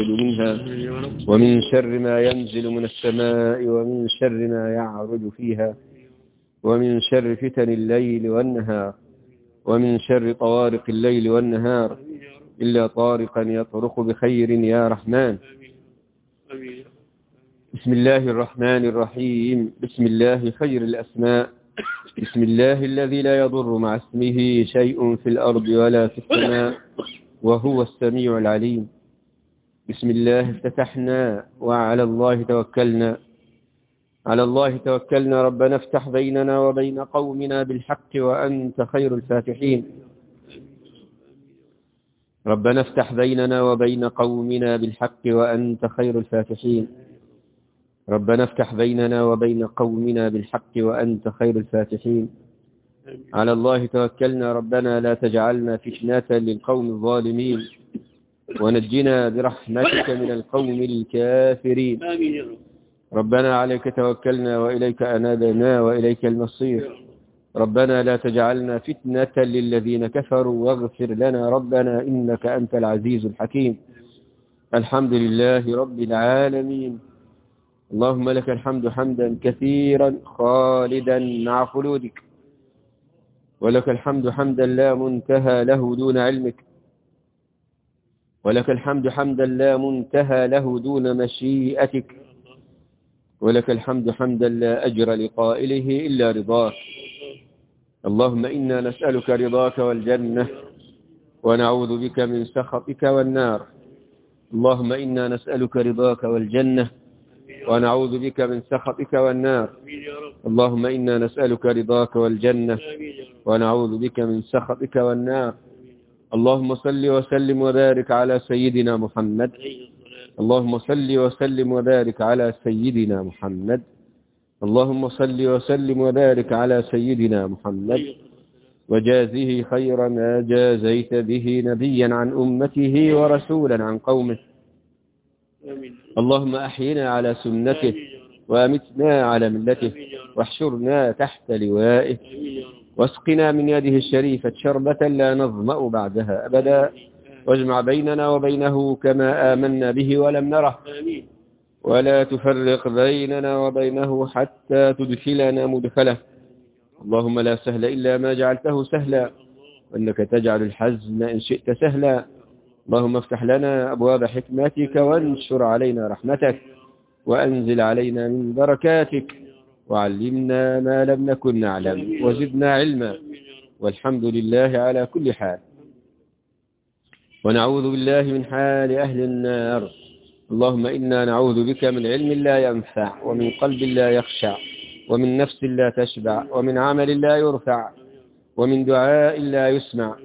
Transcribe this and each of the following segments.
منها ومن شر ما ينزل من السماء ومن شر ما يعرج فيها ومن شر فتن الليل والنهار ومن شر طوارق الليل والنهار إلا طارقا يطرق بخير يا رحمن. بسم الله الرحمن الرحيم. بسم الله خير الأسماء. بسم الله الذي لا يضر مع اسمه شيء في الأرض ولا في السماء وهو السميع العليم. بسم الله افتتحنا وعلى الله توكلنا. على الله توكلنا. ربنا افتح بيننا وبين قومنا بالحق وأنت خير الفاتحين. ربنا افتح بيننا وبين قومنا بالحق وأنت خير الفاتحين. ربنا افتح بيننا وبين قومنا بالحق وأنت خير الفاتحين. على الله توكلنا. ربنا لا تجعلنا فتنة للقوم الظالمين. ونجنا برحمتك من القوم الكافرين. ربنا عليك توكلنا وإليك أنابنا وإليك المصير. ربنا لا تجعلنا فتنة للذين كفروا واغفر لنا ربنا إنك أنت العزيز الحكيم. الحمد لله رب العالمين. اللهم لك الحمد حمدا كثيرا خالدا مع خلودك. ولك الحمد حمدا لا منتهى له دون علمك. ولك الحمد حمدا لا منتهى له دون مشيئتك. ولك الحمد حمدا لا أجر لقائله إلا رضاك اللهم إنا نسألك رضاك والجنة ونعوذ بك من سخطك والنار. اللهم إنا نسألك رضاك والجنة ونعوذ بك من سخطك والنار. اللهم إنا نسألك رضاك والجنة ونعوذ بك من سخطك والنار. اللهم صل وسلم وبارك على سيدنا محمد. اللهم صل وسلم وبارك على سيدنا محمد. اللهم صل وسلم وبارك على سيدنا محمد. وجازه خير ما جازيت به نبيا عن أمته ورسولا عن قومه. اللهم أحينا على سنته وأمتنا على ملته واحشرنا تحت لوائه. واسقنا من يده الشريفة شربة لا نظمأ بعدها أبدا. واجمع بيننا وبينه كما آمنا به ولم نره. ولا تفرق بيننا وبينه حتى تدخلنا مدخله. اللهم لا سهل إلا ما جعلته سهلا. وإنك تجعل الحزن إن شئت سهلا. اللهم افتح لنا أبواب حكمتك وانشر علينا رحمتك. وأنزل علينا من بركاتك. وعلمنا ما لم نكن نعلم وزدنا علما. والحمد لله على كل حال. ونعوذ بالله من حال أهل النار. اللهم إنا نعوذ بك من علم لا ينفع ومن قلب لا يخشع ومن نفس لا تشبع ومن عمل لا يرفع ومن دعاء لا يسمع.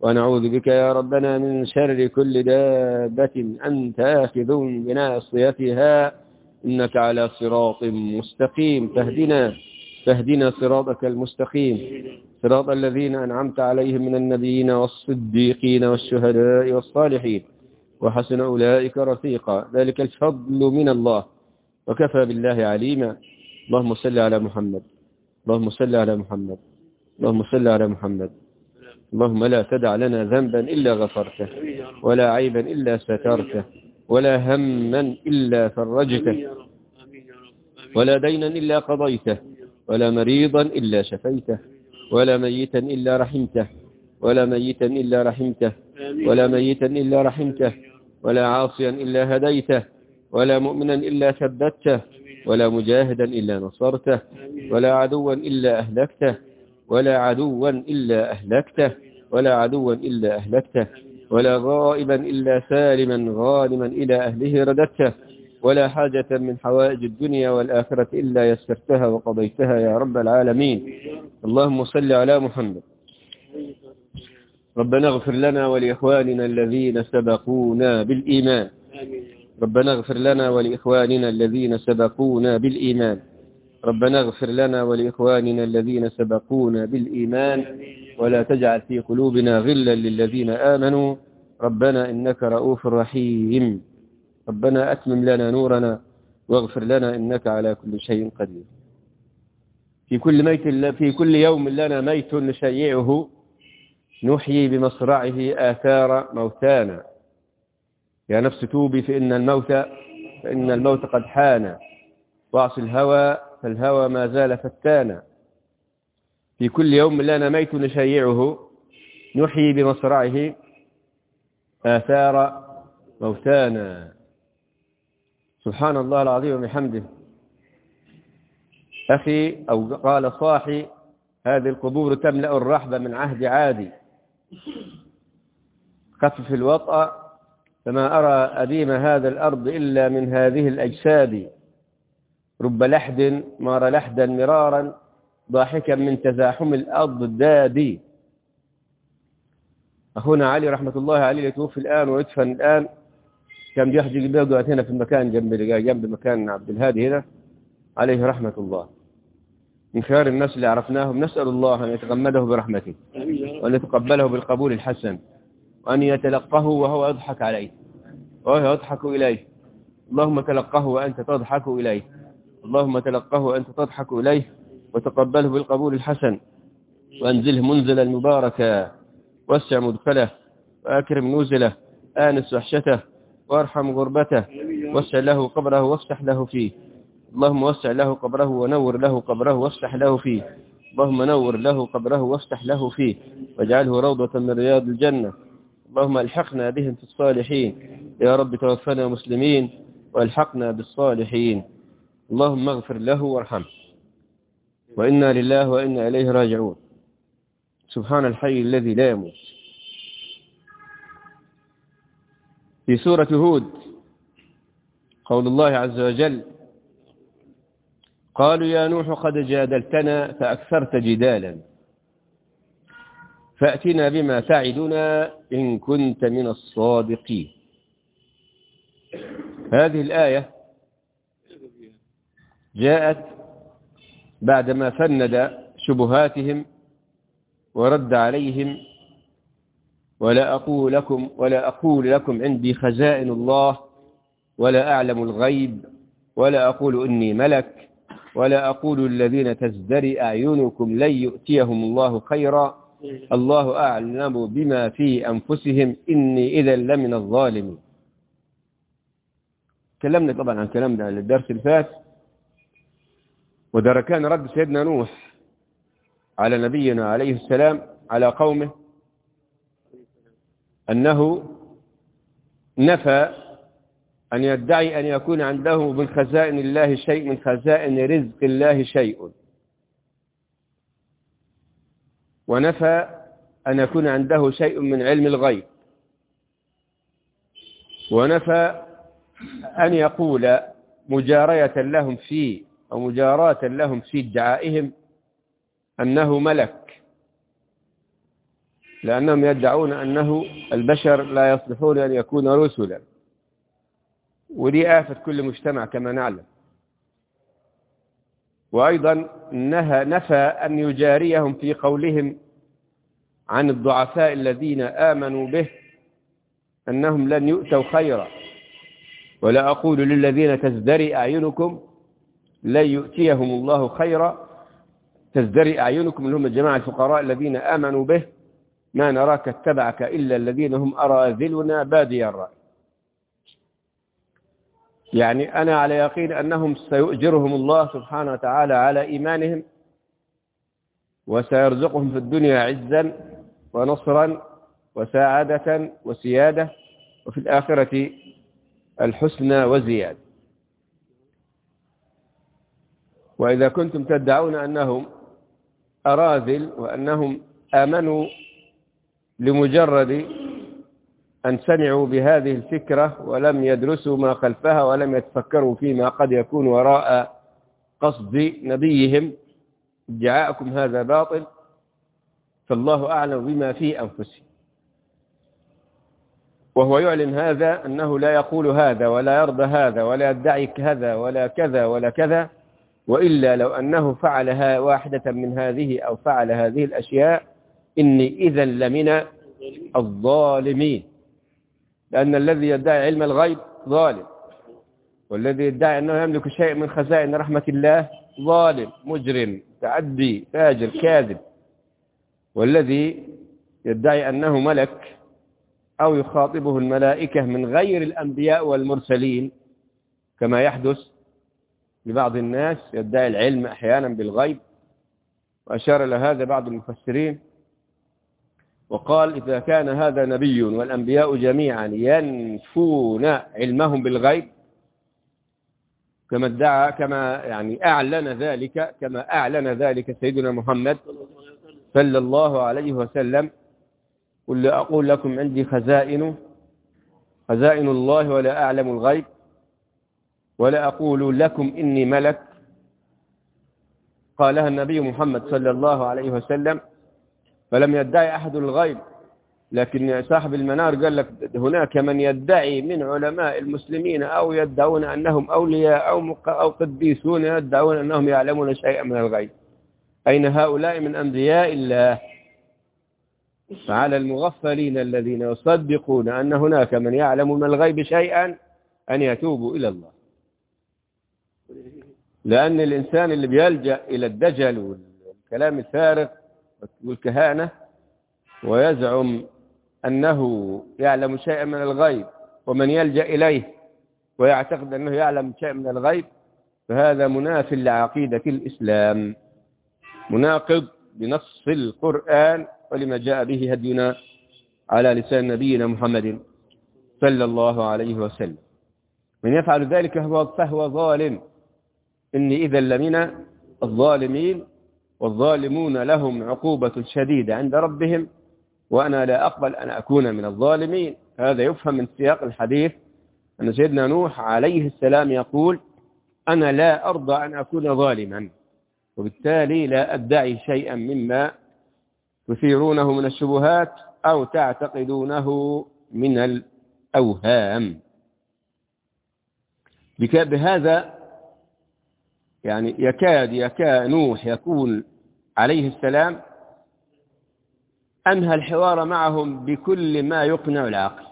ونعوذ بك يا ربنا من شر كل دابة أنت آخذ بناصيتها. إنك على صراط مستقيم. فاهدنا فاهدنا صراطك المستقيم. صراط الذين أنعمت عليهم من النبيين والصديقين والشهداء والصالحين. وحسن أولئك رفيقا. ذلك الفضل من الله. وكفى بالله عليما. اللهم صل على محمد. اللهم صل على محمد. اللهم صل على محمد. اللهم لا تدع لنا ذنبا إلا غفرته ولا عيبا إلا سترته. ولا هما إلا فرجته. ولا دينا إلا قضيته. ولا مريضا إلا شفيته. ولا ميتا إلا رحمته. ولا ميتا إلا رحمته. ولا ميتا إلا رحمته. ولا عاصيا إلا هديته. ولا مؤمنا إلا ثبته ولا مجاهدا إلا نصرته. ولا عدوا إلا أهلكته. ولا عدوا إلا أهلكته. ولا عدوا إلا أهلكته. ولا غائبا إلا سالما غانما إلى أهله رددته ولا حاجة من حوائج الدنيا والآخرة إلا يسرتها وقضيتها يا رب العالمين. اللهم صل على محمد. ربنا اغفر لنا ولإخواننا الذين سبقونا بالإيمان. ربنا اغفر لنا ولإخواننا الذين سبقونا بالإيمان. ربنا اغفر لنا ولإخواننا الذين سبقونا بالإيمان. ولا تجعل في قلوبنا غلا للذين آمنوا. ربنا إنك رؤوف رحيم. ربنا أتمم لنا نورنا واغفر لنا إنك على كل شيء قدير. في كل ميت في كل يوم لنا ميت نشيعه. نحيي بمصرعه آثار موتانا. يا نفس توبي فإن الموت فإن الموت قد حان. واعص الهوى فالهوى ما زال فتانا. في كل يوم لنا ميت نشيعه. نحيي بمصرعه آثار موتانا. سبحان الله العظيم وبحمده. أخي أو قال صاحي هذه القبور تملأ الرحب من عهد عادي. خفف الوطأ فما أرى أديم هذا الأرض إلا من هذه الأجساد. رب لحد مار لحدا مرارا ضاحكا من تزاحم الأرض الدادي أخونا علي رحمة الله عليه يتوفي الآن ويدفن الآن. كان بيحجي بيقعد هنا في المكان جنب جنب مكان عبد الهادي هنا. عليه رحمة الله. من خيار الناس اللي عرفناهم نسأل الله أن يتغمده برحمته وأن يتقبله بالقبول الحسن وأن يتلقه وهو يضحك عليه. وهو يضحك إليه. اللهم تلقه وأنت تضحك إليه. اللهم تلقه وأنت تضحك إليه. وتقبله بالقبول الحسن. وأنزله منزلا مباركا. واسع مدخله وأكرم نزله آنس وحشته وأرحم غربته. واسع له قبره وافتح له فيه. اللهم وسع له قبره ونور له قبره وافتح له فيه. اللهم نور له قبره وافتح له فيه. واجعله روضة من رياض الجنة. اللهم ألحقنا بهم في الصالحين. يا رب توفنا مسلمين وألحقنا بالصالحين. اللهم اغفر له وارحمه. وإنا لله وإنا إليه راجعون. سبحان الحي الذي لا يموت. في سورة هود قول الله عز وجل قالوا يا نوح قد جادلتنا فأكثرت جدالا. فأتنا بما تعدنا إن كنت من الصادقين. هذه الآية جاءت بعدما فند شبهاتهم ورد عليهم ولا أقول لكم ولا أقول لكم عندي خزائن الله ولا أعلم الغيب ولا أقول إني ملك ولا أقول الذين تزدري أعينكم لن يؤتيهم الله خيرا. الله أعلم بما في أنفسهم. إني إذا لمن الظالمين. تكلمنا طبعا عن كلامنا الدرس الفات وده كان رد سيدنا نوح. على نبينا عليه السلام على قومه أنه نفى أن يدعي أن يكون عنده من خزائن الله شيء من خزائن رزق الله شيء. ونفى أن يكون عنده شيء من علم الغيب. ونفى أن يقول مجارية لهم في أو مجاراة لهم في ادعائهم أنه ملك. لأنهم يدعون أنه البشر لا يصلحون أن يكون رسلا. ودي آفة كل مجتمع كما نعلم. وأيضا نهى نفى أن يجاريهم في قولهم عن الضعفاء الذين آمنوا به أنهم لن يؤتوا خيرا. ولا أقول للذين تزدري أعينكم لن يؤتيهم الله خيرا. تزدري أعينكم اللي هم الجماعة الفقراء الذين آمنوا به. ما نراك اتبعك إلا الذين هم أراذلنا بادي الرأي. يعني أنا على يقين أنهم سيؤجرهم الله سبحانه وتعالى على إيمانهم وسيرزقهم في الدنيا عزا ونصرا وسعادة وسيادة وفي الآخرة الحسنى وزيادة. وإذا كنتم تدعون أنهم أراذل وأنهم آمنوا لمجرد أن سمعوا بهذه الفكرة ولم يدرسوا ما خلفها ولم يتفكروا فيما قد يكون وراء قصد نبيهم. ادعاءكم هذا باطل فالله أعلم بما في أنفسهم. وهو يعلن هذا أنه لا يقول هذا ولا يرضى هذا ولا يدعي كذا ولا كذا ولا كذا. وإلا لو أنه فعلها واحدة من هذه أو فعل هذه الأشياء إني إذا لمن الظالمين. لأن الذي يدعي علم الغيب ظالم. والذي يدعي أنه يملك شيء من خزائن رحمة الله ظالم مجرم تعدي فاجر كاذب. والذي يدعي أنه ملك أو يخاطبه الملائكة من غير الأنبياء والمرسلين كما يحدث لبعض الناس يدعي العلم أحيانا بالغيب. وأشار إلى هذا بعض المفسرين. وقال إذا كان هذا نبي والأنبياء جميعا ينفون علمهم بالغيب كما ادعى كما يعني أعلن ذلك كما أعلن ذلك سيدنا محمد صلى الله عليه وسلم. قل أقول لكم عندي خزائن خزائن الله ولا أعلم الغيب. ولا أقول لكم إني ملك. قالها النبي محمد صلى الله عليه وسلم فلم يدعي أحد الغيب. لكن صاحب المنار قال لك هناك من يدعي من علماء المسلمين أو يدعون أنهم أولياء أو, أو قديسون يدعون أنهم يعلمون شيئا من الغيب. أين هؤلاء من أنبياء الله؟ فعلى المغفلين الذين يصدقون أن هناك من يعلم من الغيب شيئا أن يتوبوا إلى الله. لأن الإنسان اللي بيلجأ إلى الدجل والكلام الفارغ والكهانة ويزعم أنه يعلم شيئا من الغيب ومن يلجأ إليه ويعتقد أنه يعلم شيئا من الغيب فهذا مناف لعقيدة الإسلام. مناقض بنص القرآن ولما جاء به هدينا على لسان نبينا محمد صلى الله عليه وسلم. من يفعل ذلك فهو ظالم. إني إذا لمن الظالمين والظالمون لهم عقوبة شديدة عند ربهم وأنا لا أقبل أن أكون من الظالمين. هذا يفهم من سياق الحديث أن سيدنا نوح عليه السلام يقول أنا لا أرضى أن أكون ظالما وبالتالي لا أدعي شيئا مما تثيرونه من الشبهات أو تعتقدونه من الأوهام. بهذا يعني يكاد يكاد نوح يكون عليه السلام أنهى الحوار معهم بكل ما يقنع العقل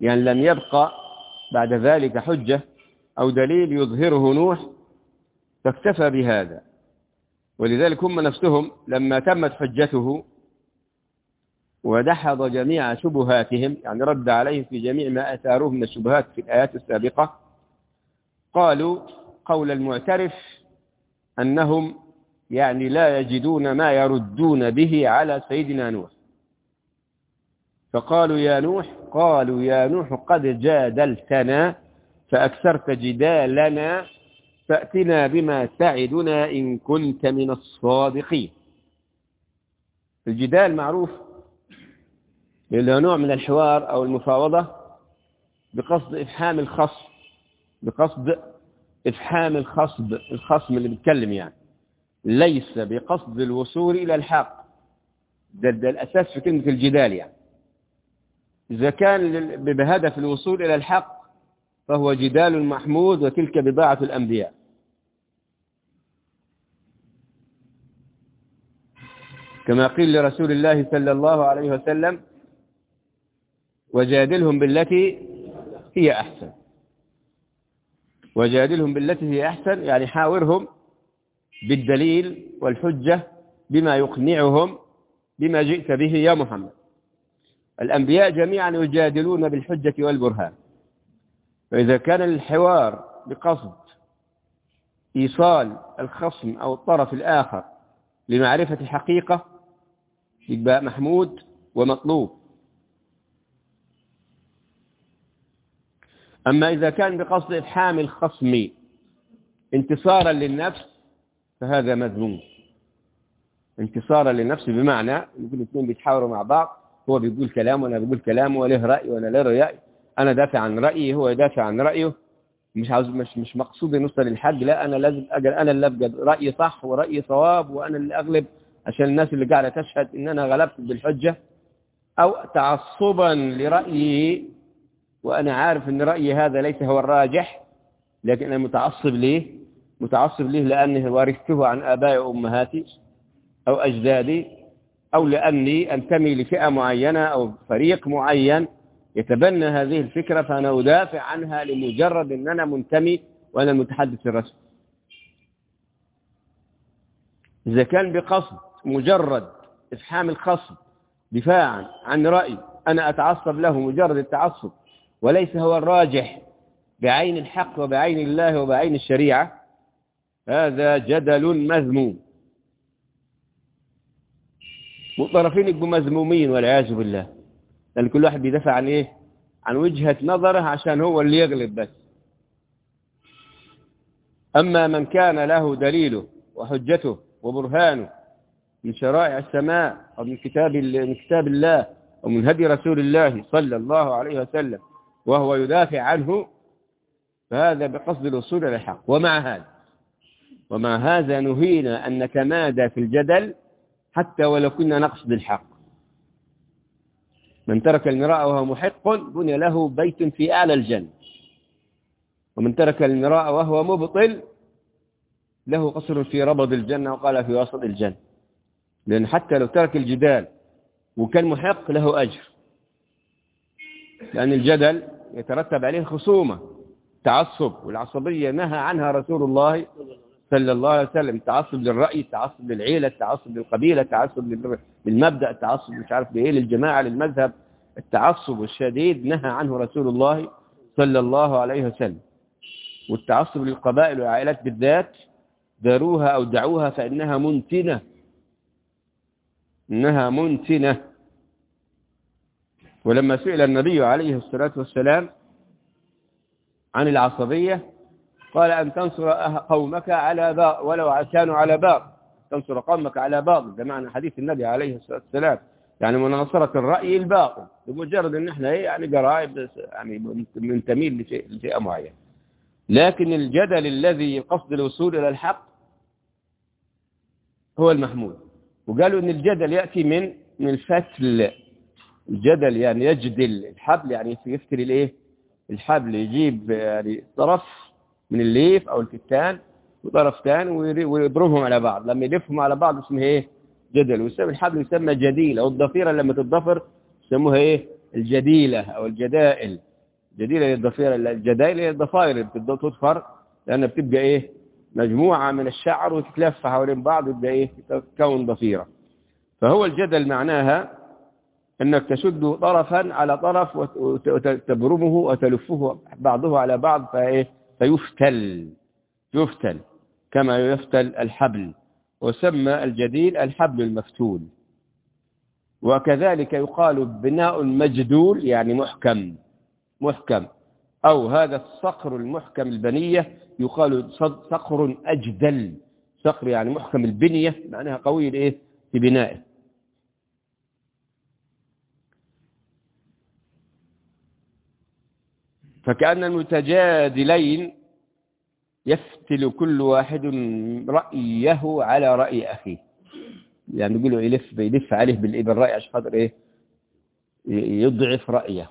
يعني لم يبقى بعد ذلك حجة أو دليل يظهره نوح فاكتفى بهذا. ولذلك هم نفسهم لما تمت حجته ودحض جميع شبهاتهم يعني رد عليهم في جميع ما أثاروه من الشبهات في الآيات السابقة قالوا قول المعترف أنهم يعني لا يجدون ما يردون به على سيدنا نوح. فقالوا يا نوح قالوا يا نوح قد جادلتنا فأكثرت جدالنا فأتنا بما تعدنا إن كنت من الصادقين. الجدال معروف اللي نوع من الحوار أو المفاوضة بقصد إفحام الخصم بقصد إفحام الخصب الخصم اللي بيتكلم يعني. ليس بقصد الوصول إلى الحق. ده, ده الأساس في كلمة الجدال يعني. إذا كان بهدف الوصول إلى الحق فهو جدال محمود وتلك بضاعة الأنبياء. كما قيل لرسول الله صلى الله عليه وسلم وجادلهم بالتي هي أحسن. وجادلهم بالتي هي أحسن يعني حاورهم بالدليل والحجة بما يقنعهم بما جئت به يا محمد. الأنبياء جميعا يجادلون بالحجة والبرهان. فإذا كان الحوار بقصد إيصال الخصم أو الطرف الآخر لمعرفة حقيقة يبقى محمود ومطلوب. أما إذا كان بقصد إفحام الخصم انتصارا للنفس فهذا مذموم. انتصارا للنفس بمعنى يكون الاثنين بيتحاوروا مع بعض هو بيقول كلام وأنا بقول كلام وله رأي وأنا له رأي. أنا دافع عن رأيي هو يدافع عن رأيه. مش عاوز مش مش مقصود نوصل للحد لا أنا لازم أجل أنا اللي أبقى رأيي صح ورأيي صواب وأنا اللي أغلب عشان الناس اللي قاعدة تشهد إن أنا غلبت بالحجة. أو تعصبا لرأيي وأنا عارف إن رأيي هذا ليس هو الراجح لكن أنا متعصب ليه؟ متعصب ليه؟ لأنه ورثته عن آبائي وأمهاتي أو أجدادي أو لأني أنتمي لفئة معينة أو فريق معين يتبنى هذه الفكرة فأنا أدافع عنها لمجرد أن أنا منتمي وأنا المتحدث الرسمي إذا كان بقصد مجرد إفحام الخصم دفاعا عن رأي أنا أتعصب له مجرد التعصب. وليس هو الراجح بعين الحق وبعين الله وبعين الشريعة هذا جدل مذموم. والطرفين يبقوا مذمومين والعياذ بالله. لأن كل واحد بيدافع عن إيه؟ عن وجهة نظره عشان هو اللي يغلب بس. أما من كان له دليله وحجته وبرهانه من شرائع السماء أو من كتاب من كتاب الله أو من هدي رسول الله صلى الله عليه وسلم وهو يدافع عنه فهذا بقصد الوصول إلى الحق. ومع هذا ومع هذا نهينا أن نتمادى في الجدل حتى ولو كنا نقصد الحق. من ترك المراء وهو محق بني له بيت في أعلى الجنة. ومن ترك المراء وهو مبطل له قصر في ربض الجنة وقال في وسط الجنة. لأن حتى لو ترك الجدال وكان محق له أجر. لأن الجدل يترتب عليه خصومة تعصب والعصبية نهى عنها رسول الله صلى الله عليه وسلم التعصب للرأي التعصب للعيلة التعصب للقبيلة التعصب للمبدأ التعصب مش عارف لإيه للجماعة للمذهب. التعصب الشديد نهى عنه رسول الله صلى الله عليه وسلم. والتعصب للقبائل والعائلات بالذات داروها أو دعوها فإنها منتنة. إنها منتنة. ولما سئل النبي عليه الصلاة والسلام عن العصبية قال أن تنصر قومك على باء ولو كانوا على باء تنصر قومك على باطل ده معنى حديث النبي عليه الصلاة والسلام. يعني مناصرة الرأي الباطل بمجرد إن إحنا إيه يعني قرائب يعني منتمين لشيء لشيء معين. لكن الجدل الذي قصد الوصول إلى الحق هو المحمود. وقالوا إن الجدل يأتي من من الفتل الجدل يعني يجدل الحبل يعني يفتري الإيه؟ الحبل يجيب يعني طرف من الليف أو الكتان وطرف ثاني ويضربهم على بعض. لما يلفهم على بعض اسمه إيه؟ جدل. ويسمى الحبل يسمى جديل أو الضفيره لما تتضفر يسموها إيه؟ الجديلة أو الجدائل. جديلة للضفيره الجدائل هي الضفائر اللي تضفر لأنها بتبقى إيه؟ مجموعة من الشعر وتتلف حوالين بعض وتبقى إيه؟ تكون ضفيرة. فهو الجدل معناها إنك تشد طرفا على طرف وتبرمه وتلفه بعضه على بعض فإيه؟ فيفتل. يفتل. كما يفتل الحبل. وسمى الجديل الحبل المفتول. وكذلك يقال بناء مجدول يعني محكم. محكم. أو هذا الصقر المحكم البنية يقال صقر أجدل. صقر يعني محكم البنية معناها قوي إيه في بنائه. فكأن المتجادلين يفتل كل واحد رأيه على رأي أخيه. يعني يقولوا يلف يلف عليه بالرأي عشان خاطر إيه؟ يضعف رأيه.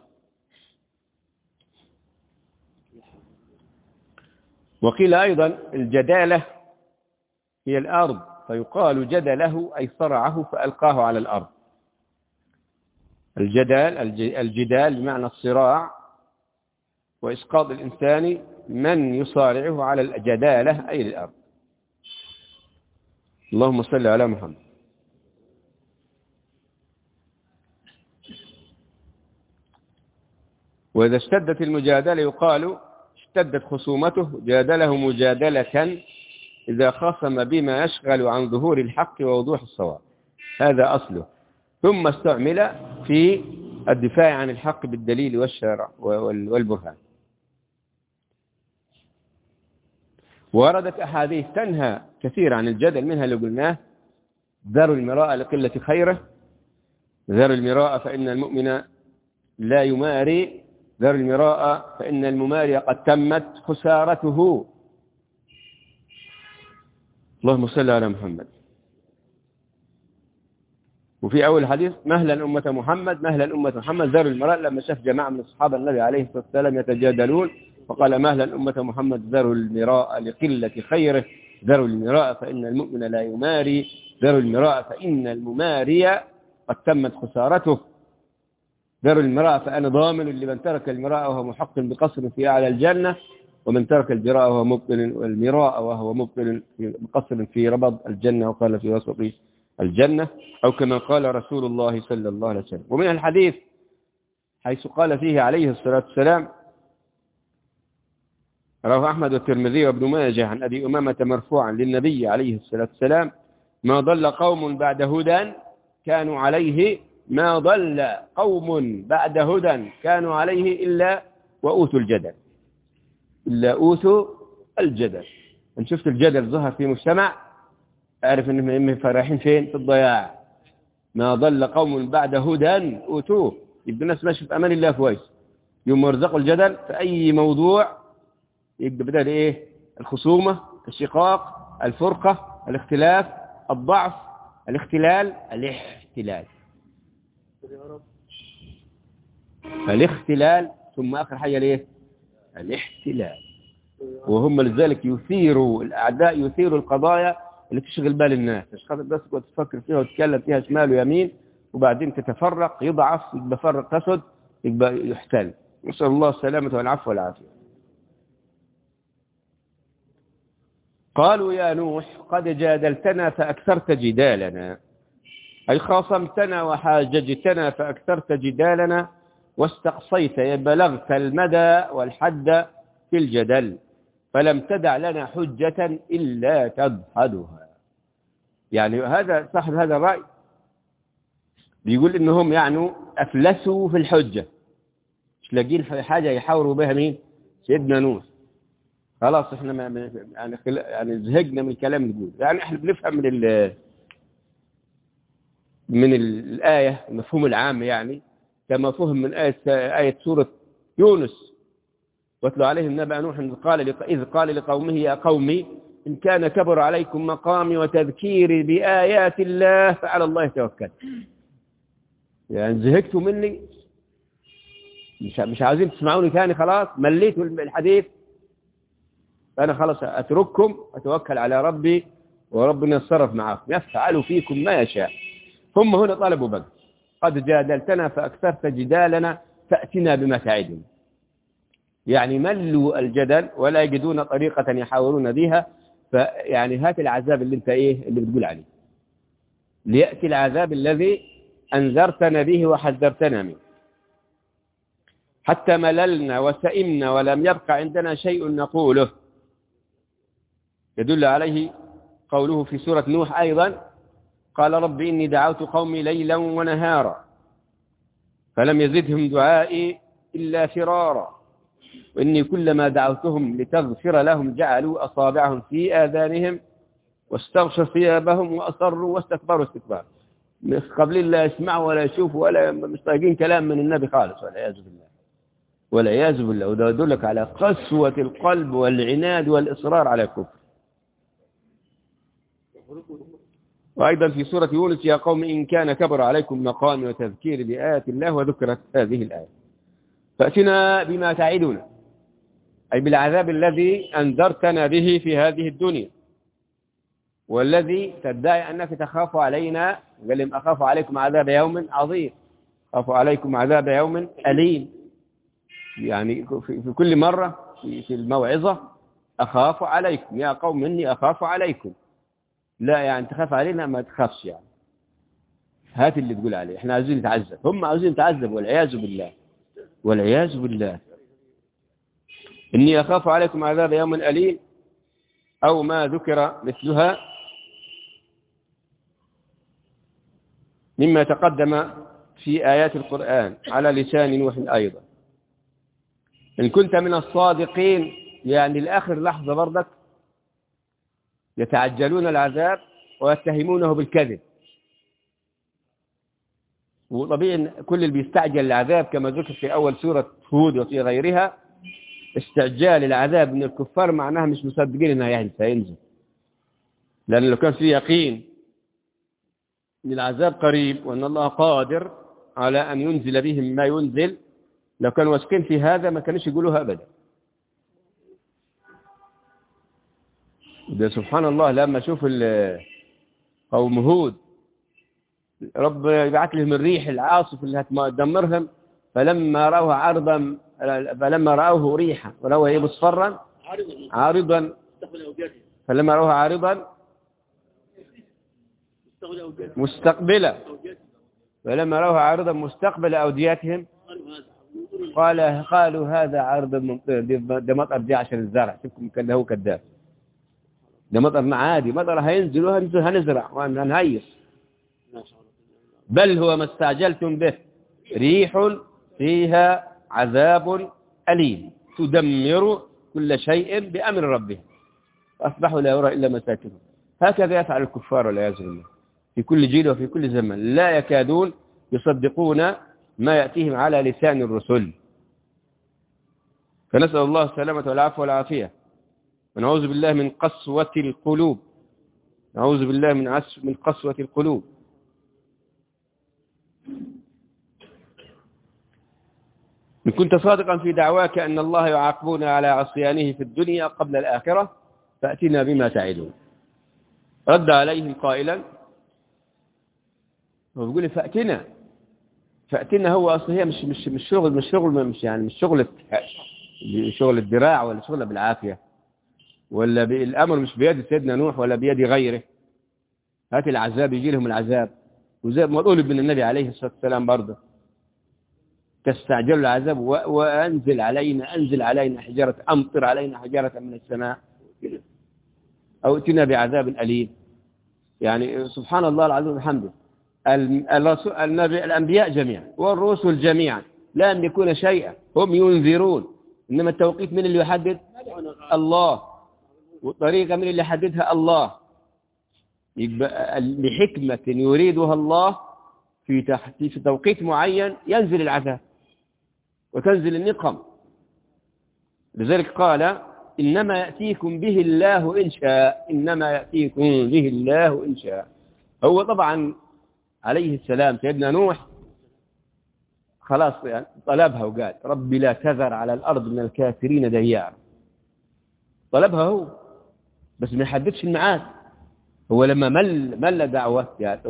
وقيل أيضا الجدالة هي الأرض فيقال جدله أي صرعه فألقاه على الأرض. الجدال الجدال بمعنى الصراع وإسقاط الإنسان من يصارعه على الجدالة أي الأرض اللهم صل على محمد. وإذا اشتدت المجادلة يقال اشتدت خصومته جادله مجادلة إذا خصم بما يشغل عن ظهور الحق ووضوح الصواب. هذا أصله. ثم استعمل في الدفاع عن الحق بالدليل والشرع والبرهان. وردت أحاديث تنهى كثير عن الجدل منها اللي قلناه. ذروا المراء لقلة خيره. ذروا المراء فإن المؤمن لا يماري. ذر المراء فإن المماري قد تمت خسارته. اللهم صل على محمد. وفي أول الحديث مهلا أمة محمد مهلا أمة محمد. ذر المراء لما شاف جماعة من أصحاب النبي عليه الصلاة والسلام يتجادلون. فقال مهلا أمة محمد ذروا المراء لقلة خيره ذروا المراء فإن المؤمن لا يماري ذروا المراء فإن المماري قد تمت خسارته. ذروا المراء فأنا ضامن لمن ترك المراء وهو محق بقصر في أعلى الجنة ومن ترك الجراء وهو مبطل والمراء وهو مبطل بقصر في ربض الجنة وقال في وسط الجنة أو كما قال رسول الله صلى الله عليه وسلم. ومن الحديث حيث قال فيه عليه الصلاة والسلام رواه أحمد والترمذي وابن ماجه عن أبي أمامة مرفوعا للنبي عليه الصلاة والسلام ما ضل قوم بعد هدى كانوا عليه ما ضل قوم بعد هدى كانوا عليه إلا وأوتوا الجدل. إلا أوتوا الجدل. إن شفت الجدل ظهر في مجتمع؟ أعرف إنهم رايحين فين؟ في الضياع. ما ضل قوم بعد هدى أوتوه. يبقى الناس ماشي في أمان الله كويس يوم يرزقوا الجدل في أي موضوع يبقى بدأ إيه الخصومة الشقاق الفرقة الاختلاف الضعف الاختلال الاحتلال. فالاختلال ثم آخر حاجة ليه؟ الاحتلال. وهم لذلك يثيروا الأعداء يثيروا القضايا اللي تشغل بال الناس. خاطر بس تفكر فيها وتتكلم فيها شمال ويمين وبعدين تتفرق يضعف يبقى فرق تسد يبقى يحتل. نسأل الله السلامة والعفو والعافية. قالوا يا نوح قد جادلتنا فأكثرت جدالنا. أي خاصمتنا وحاججتنا فأكثرت جدالنا واستقصيت بلغت المدى والحد في الجدل فلم تدع لنا حجة إلا تضحدها. يعني هذا صاحب هذا الرأي بيقول إنهم يعني أفلسوا في الحجة. مش لاقين حاجة يحاوروا بها مين؟ سيدنا نوح. خلاص إحنا ما يعني يعني زهقنا من الكلام نقول يعني إحنا بنفهم من ال من الآية المفهوم العام يعني كما فهم من آية آية سورة يونس. واتلو عليهم نبأ نوح إذ قال إذ قال لقومه يا قومي إن كان كبر عليكم مقامي وتذكيري بآيات الله فعلى الله توكل. يعني زهقتوا مني؟ مش مش عايزين تسمعوني ثاني خلاص؟ مليتوا الحديث؟ فأنا خلاص أترككم أتوكل على ربي وربنا يتصرف معكم. يفعل فيكم ما يشاء. هم هنا طلبوا بقى قد جادلتنا فأكثرت جدالنا فأتنا بما تعدنا. يعني ملوا الجدل ولا يجدون طريقة يحاولون بها. فيعني هات العذاب اللي انت إيه اللي بتقول عليه. ليأتي العذاب الذي أنذرتنا به وحذرتنا منه. حتى مللنا وسئمنا ولم يبقى عندنا شيء نقوله. يدل عليه قوله في سورة نوح أيضا قال رب إني دعوت قومي ليلا ونهارا فلم يزدهم دعائي إلا فرارا وإني كلما دعوتهم لتغفر لهم جعلوا أصابعهم في آذانهم واستغشوا ثيابهم وأصروا واستكبروا استكبارا. قبل لا يسمعوا ولا يشوفوا ولا مش طايقين كلام من النبي خالص والعياذ بالله. والعياذ بالله. وده يدلك على قسوة القلب والعناد والإصرار على الكفر. وأيضا في سورة يونس يا قوم إن كان كبر عليكم مقامي وتذكير بآيات الله وذكرت هذه الآية. فأتنا بما تعدنا أي بالعذاب الذي أنذرتنا به في هذه الدنيا والذي تدعي أنك تخاف علينا قال أخاف عليكم عذاب يوم عظيم أخاف عليكم عذاب يوم أليم. يعني في كل مرة في الموعظة أخاف عليكم يا قوم إني أخاف عليكم. لا يعني تخاف علينا ما تخافش يعني. هات اللي تقول عليه. إحنا عايزين نتعذب. هم عايزين نتعذب والعياذ بالله. والعياذ بالله. إني أخاف عليكم عذاب يوم أليم أو ما ذكر مثلها مما تقدم في آيات القرآن على لسان نوح أيضا. إن كنت من الصادقين يعني لآخر لحظة برضك يتعجلون العذاب ويتهمونه بالكذب. وطبيعي كل اللي بيستعجل العذاب كما ذكر في أول سورة هود وفي غيرها استعجال العذاب من الكفار معناها مش مصدقين إنها يعني سينزل. لأن لو كان في يقين إن العذاب قريب وأن الله قادر على أن ينزل بهم ما ينزل لو كانوا واثقين في هذا ما كانوش يقولوها أبدا. ده سبحان الله لما أشوف قوم هود رب يبعث لهم الريح العاصف اللي هتدمرهم فلما رأوه عرضا فلما رأوه ريحا ولو إيه مصفرا؟ عارضا. فلما رأوه عارضا مستقبلا. فلما رأوه عارضا مستقبل أودياتهم قال قالوا هذا عرض ده مطر دي عشان الزرع. شوفكم كان هو كذاب. ده مطر عادي مطر هينزل وهنزل هنزرع وهنهيص. بل هو ما استعجلتم به. ريح فيها عذاب أليم. تدمر كل شيء بأمر ربها. أصبحوا لا يرى إلا مساكنهم. هكذا يفعل الكفار والعياذ بالله. في كل جيل وفي كل زمن. لا يكادون يصدقون ما يأتيهم على لسان الرسل. فنسأل الله السلامة والعفو والعافية. ونعوذ بالله من قسوة القلوب. نعوذ بالله من عس من قسوة القلوب. إن كنت صادقا في دعواك أن الله يعاقبنا على عصيانه في الدنيا قبل الآخرة فأتنا بما تعدون. رد عليهم قائلا هو بيقول فأتنا. فأتنا هو أصلا هي مش مش مش شغل مش شغل مش يعني مش شغل شغل الذراع ولا شغل بالعافية. ولا الأمر مش بيد سيدنا نوح ولا بيد غيره. هات العذاب يجي لهم العذاب. وزي ما طلب من النبي عليه الصلاة والسلام برضه. تستعجل العذاب وأنزل علينا أنزل علينا حجارة أمطر علينا حجارة من السماء. أو ائتنا بعذاب أليم. يعني سبحان الله العظيم الحمد النبي الأنبياء جميعا. والرسل جميعا. لا يملكون شيئا. هم ينذرون. إنما التوقيت من اللي يحدد؟ الله. والطريقة من اللي يحددها الله. يبقى لحكمة يريدها الله في في توقيت معين ينزل العذاب وتنزل النقم. لذلك قال إنما يأتيكم به الله إن شاء إنما يأتيكم به الله إن شاء. هو طبعا عليه السلام سيدنا نوح خلاص يعني طلبها وقال ربي لا تذر على الأرض من الكافرين ديار. طلبها هو. بس ما يحددش الميعاد. هو لما مل مل دعوة يعني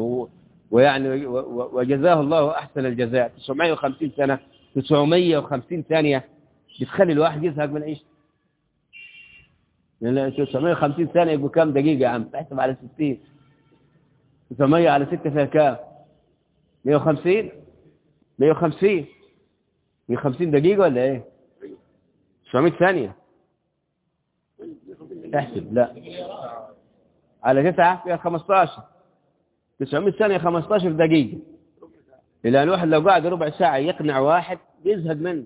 ويعني وجزاه الله أحسن الجزاء. 950 سنة 950 ثانية بتخلي الواحد يزهق من عيشته لأن 950 ثانية يبقوا كام دقيقة يا عم؟ تحسب على 60 900 على 6 فيها كام؟ 150 150 150 دقيقة ولا إيه؟ 900 ثانية. احسب لا. على 9 فيها 15 900 ثانية 15 دقيقة. إلى الواحد لو قاعد ربع ساعة يقنع واحد يزهد منه.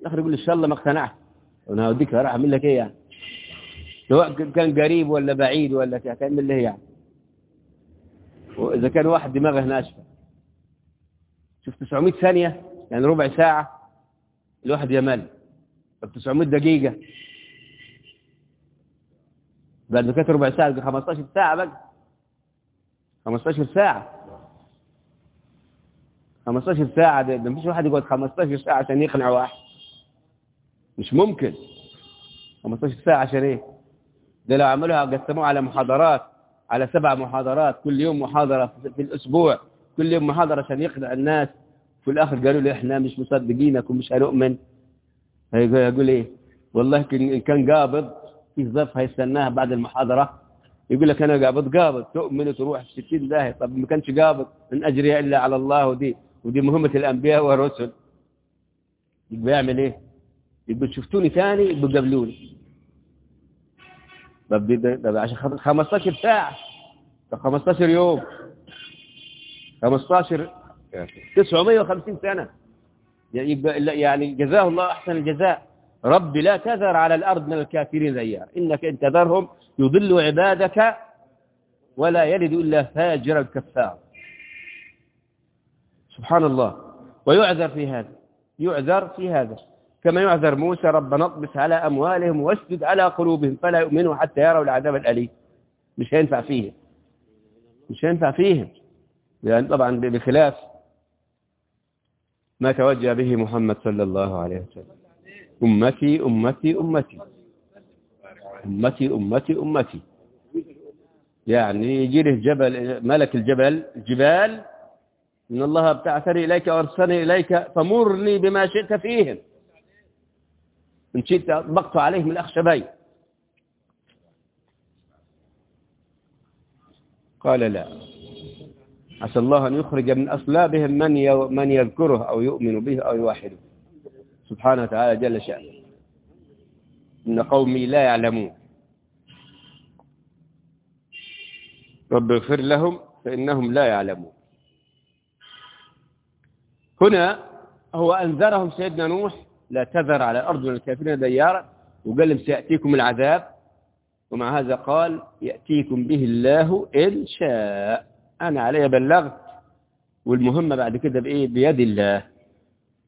الآخر يقول إن شاء الله ما اقتنعت. أنا هوديك راح أعمل لك إيه يعني؟ سواء كان قريب ولا بعيد ولا تعمل له يعني. وإذا كان واحد دماغه ناشفة. شوف 900 ثانية يعني ربع ساعة الواحد يمل. طب 900 دقيقة. بعد ما ربع ساعة 15 ساعة بقى. 15 ساعة. 15 ساعة ده مفيش واحد يقعد 15 ساعة عشان يقنع واحد. مش ممكن. 15 ساعة عشان إيه؟ ده لو عملوها قسموها على محاضرات على سبع محاضرات. كل يوم محاضرة في الأسبوع. كل يوم محاضرة عشان يقنع الناس. في الآخر قالوا لي إحنا مش مصدقينك ومش هنؤمن. هيقول إيه؟ والله إن كان قابض. ظرف هيستناها بعد المحاضرة. يقول لك أنا قابض قابض. تؤمن وتروح في 60 داهية طب ما كانش قابض. إن أجري إلا على الله ودي ودي مهمة الأنبياء والرسل. يبقى يعمل إيه؟ يقول شفتوني ثاني قبلوني طب عشان 15 ساعة. طب 15 يوم. 15 950 سنة. يبقى يعني جزاه الله أحسن الجزاء. رب لا تذر على الأرض من الكافرين ديار إنك إن تذرهم يضل عبادك ولا يلد إلا فاجرا كفار سبحان الله. ويعذر في هذا. يعذر في هذا. كما يعذر موسى ربنا اطبس على أموالهم واسجد على قلوبهم فلا يؤمنوا حتى يروا العذاب الأليم. مش هينفع فيهم. مش هينفع فيهم. يعني طبعا بخلاف ما توجه به محمد صلى الله عليه وسلم. أمتي أمتي أمتي. أمتي أمتي أمتي. يعني يجي له جبل ملك الجبل جبال إن الله ابتعثني إليك وأرسلني إليك فمرني بما شئت فيهم. إن شئت أطبقت عليهم الأخشبين قال لا. عسى الله أن يخرج من أصلابهم من من يذكره أو يؤمن به أو يوحده. سبحانه وتعالى جل شأنه. إن قومي لا يعلمون. رب اغفر لهم فإنهم لا يعلمون. هنا هو أنذرهم سيدنا نوح لا تذر على الأرض من الكافرين ديارا وقال لهم سيأتيكم العذاب. ومع هذا قال يأتيكم به الله إن شاء. أنا علي بلغت. والمهمة بعد كده بإيه؟ بيد الله.